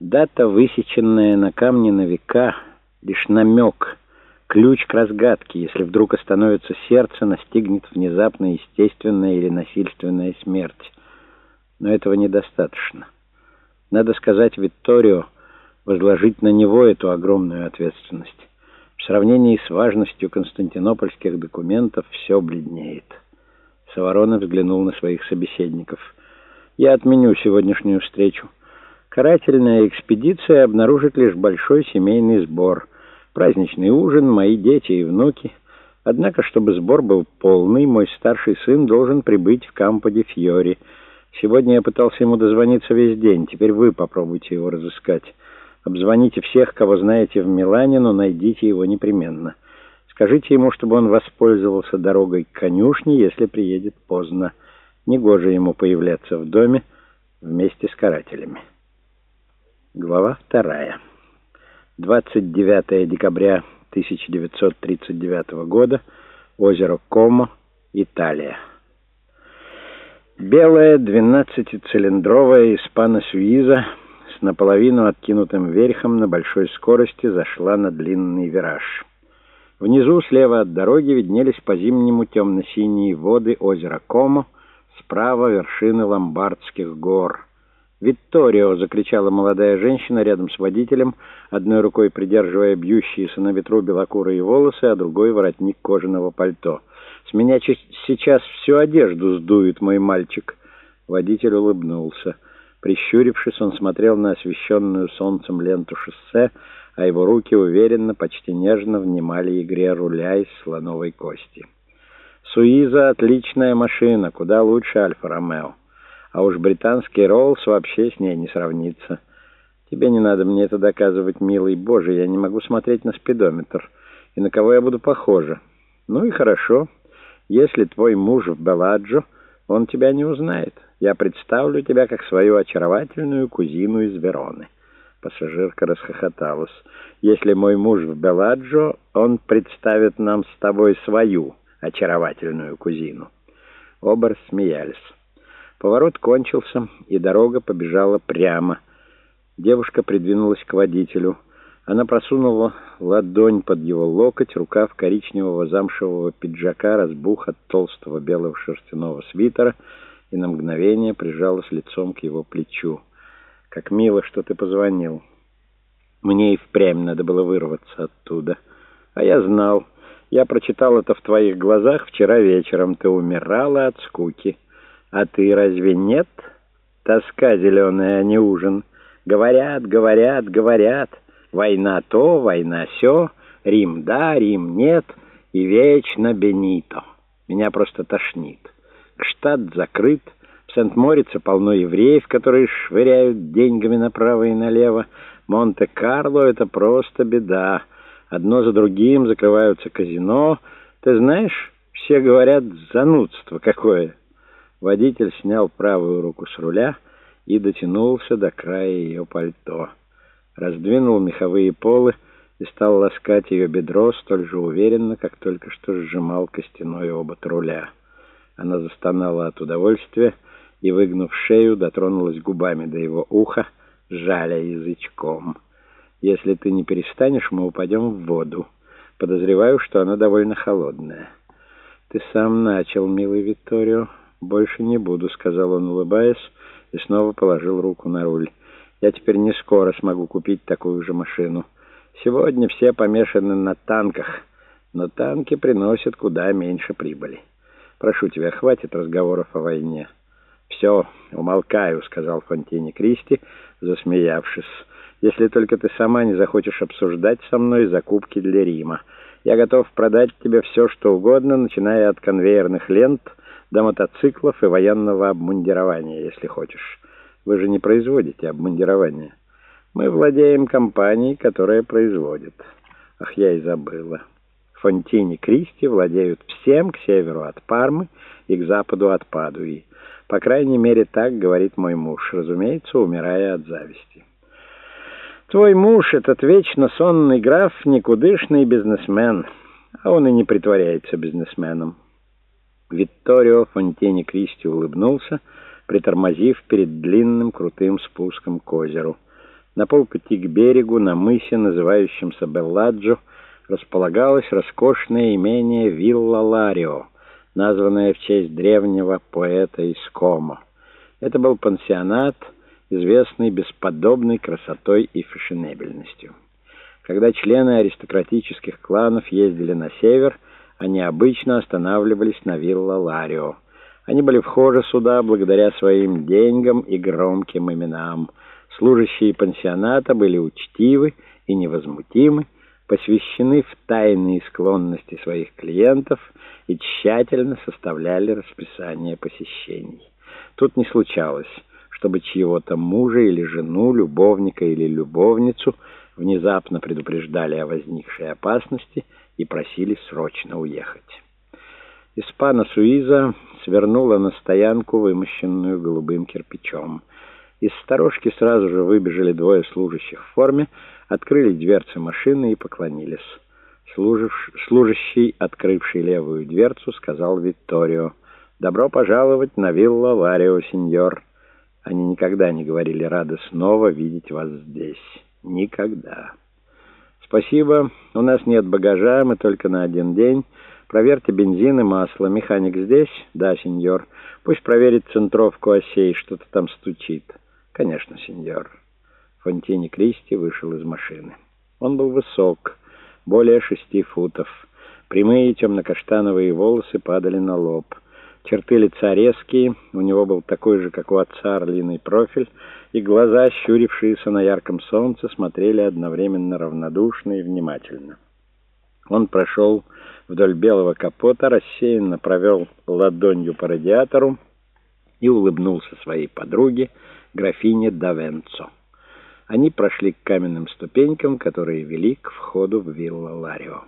Дата, высеченная на камне на века, лишь намек, ключ к разгадке, если вдруг остановится сердце, настигнет внезапно естественная или насильственная смерть. Но этого недостаточно. Надо сказать Викторио, возложить на него эту огромную ответственность. В сравнении с важностью константинопольских документов все бледнеет. Саваронов взглянул на своих собеседников. «Я отменю сегодняшнюю встречу. Карательная экспедиция обнаружит лишь большой семейный сбор. Праздничный ужин, мои дети и внуки. Однако, чтобы сбор был полный, мой старший сын должен прибыть в Кампо-де-Фьори. Сегодня я пытался ему дозвониться весь день. Теперь вы попробуйте его разыскать. Обзвоните всех, кого знаете в Милане, но найдите его непременно». Скажите ему, чтобы он воспользовался дорогой к конюшне, если приедет поздно. Негоже ему появляться в доме вместе с карателями. Глава вторая. 29 декабря 1939 года. Озеро Комо, Италия. Белая 12-цилиндровая испано-сюиза с наполовину откинутым верхом на большой скорости зашла на длинный вираж. Внизу, слева от дороги, виднелись по-зимнему темно-синие воды озера Комо, справа вершины Ломбардских гор. «Витторио!» — закричала молодая женщина рядом с водителем, одной рукой придерживая бьющиеся на ветру белокурые волосы, а другой — воротник кожаного пальто. «С меня сейчас всю одежду сдует мой мальчик!» Водитель улыбнулся. Прищурившись, он смотрел на освещенную солнцем ленту шоссе, а его руки уверенно, почти нежно внимали игре руля из слоновой кости. «Суиза — отличная машина, куда лучше Альфа-Ромео. А уж британский Роллс вообще с ней не сравнится. Тебе не надо мне это доказывать, милый. Боже, я не могу смотреть на спидометр. И на кого я буду похожа? Ну и хорошо. Если твой муж в Беладжо, он тебя не узнает. Я представлю тебя как свою очаровательную кузину из Вероны». Пассажирка расхохоталась. «Если мой муж в Беладжо, он представит нам с тобой свою очаровательную кузину». Оба рассмеялись. Поворот кончился, и дорога побежала прямо. Девушка придвинулась к водителю. Она просунула ладонь под его локоть, рукав коричневого замшевого пиджака разбух от толстого белого шерстяного свитера и на мгновение прижалась лицом к его плечу. Как мило, что ты позвонил. Мне и впрямь надо было вырваться оттуда. А я знал. Я прочитал это в твоих глазах вчера вечером. Ты умирала от скуки. А ты разве нет? Тоска зеленая, а не ужин. Говорят, говорят, говорят. Война то, война сё. Рим да, Рим нет. И вечно Бенито. Меня просто тошнит. Штат закрыт. В Сент-Морице полно евреев, которые швыряют деньгами направо и налево. Монте-Карло — это просто беда. Одно за другим закрываются казино. Ты знаешь, все говорят, занудство какое. Водитель снял правую руку с руля и дотянулся до края ее пальто. Раздвинул меховые полы и стал ласкать ее бедро столь же уверенно, как только что сжимал костяной обод руля. Она застонала от удовольствия, и, выгнув шею, дотронулась губами до его уха, жаля язычком. «Если ты не перестанешь, мы упадем в воду. Подозреваю, что она довольно холодная». «Ты сам начал, милый Витторио. Больше не буду», — сказал он, улыбаясь, и снова положил руку на руль. «Я теперь не скоро смогу купить такую же машину. Сегодня все помешаны на танках, но танки приносят куда меньше прибыли. Прошу тебя, хватит разговоров о войне». «Все, умолкаю», — сказал Фонтини Кристи, засмеявшись. «Если только ты сама не захочешь обсуждать со мной закупки для Рима. Я готов продать тебе все, что угодно, начиная от конвейерных лент до мотоциклов и военного обмундирования, если хочешь. Вы же не производите обмундирование. Мы владеем компанией, которая производит. Ах, я и забыла. Фонтини Кристи владеют всем к северу от Пармы и к западу от Падуи. По крайней мере, так говорит мой муж, разумеется, умирая от зависти. Твой муж, этот вечно сонный граф, никудышный бизнесмен, а он и не притворяется бизнесменом. Витторио Фонтени Кристи улыбнулся, притормозив перед длинным крутым спуском к озеру. На полпути к берегу, на мысе, называющемся Белладжо, располагалось роскошное имение Вилла Ларио, названное в честь древнего поэта из Комо. Это был пансионат, известный бесподобной красотой и фешенебельностью. Когда члены аристократических кланов ездили на север, они обычно останавливались на Вилла Ларио. Они были вхожи сюда благодаря своим деньгам и громким именам. Служащие пансионата были учтивы и невозмутимы, посвящены в тайные склонности своих клиентов и тщательно составляли расписание посещений. Тут не случалось, чтобы чьего-то мужа или жену, любовника или любовницу внезапно предупреждали о возникшей опасности и просили срочно уехать. Испана Суиза свернула на стоянку, вымощенную голубым кирпичом. Из сторожки сразу же выбежали двое служащих в форме, открыли дверцы машины и поклонились. Служащий, открывший левую дверцу, сказал Викторио, «Добро пожаловать на вилла Варио, сеньор». Они никогда не говорили «рады снова видеть вас здесь». Никогда. «Спасибо. У нас нет багажа, мы только на один день. Проверьте бензин и масло. Механик здесь?» «Да, сеньор. Пусть проверит центровку осей, что-то там стучит». «Конечно, сеньор». Фонтини Кристи вышел из машины. Он был высок, более шести футов. Прямые темно-каштановые волосы падали на лоб. Черты лица резкие, у него был такой же, как у отца, орлиный профиль, и глаза, щурившиеся на ярком солнце, смотрели одновременно равнодушно и внимательно. Он прошел вдоль белого капота, рассеянно провел ладонью по радиатору и улыбнулся своей подруге, графине Давенцо. Они прошли к каменным ступенькам, которые вели к входу в вилла Ларио.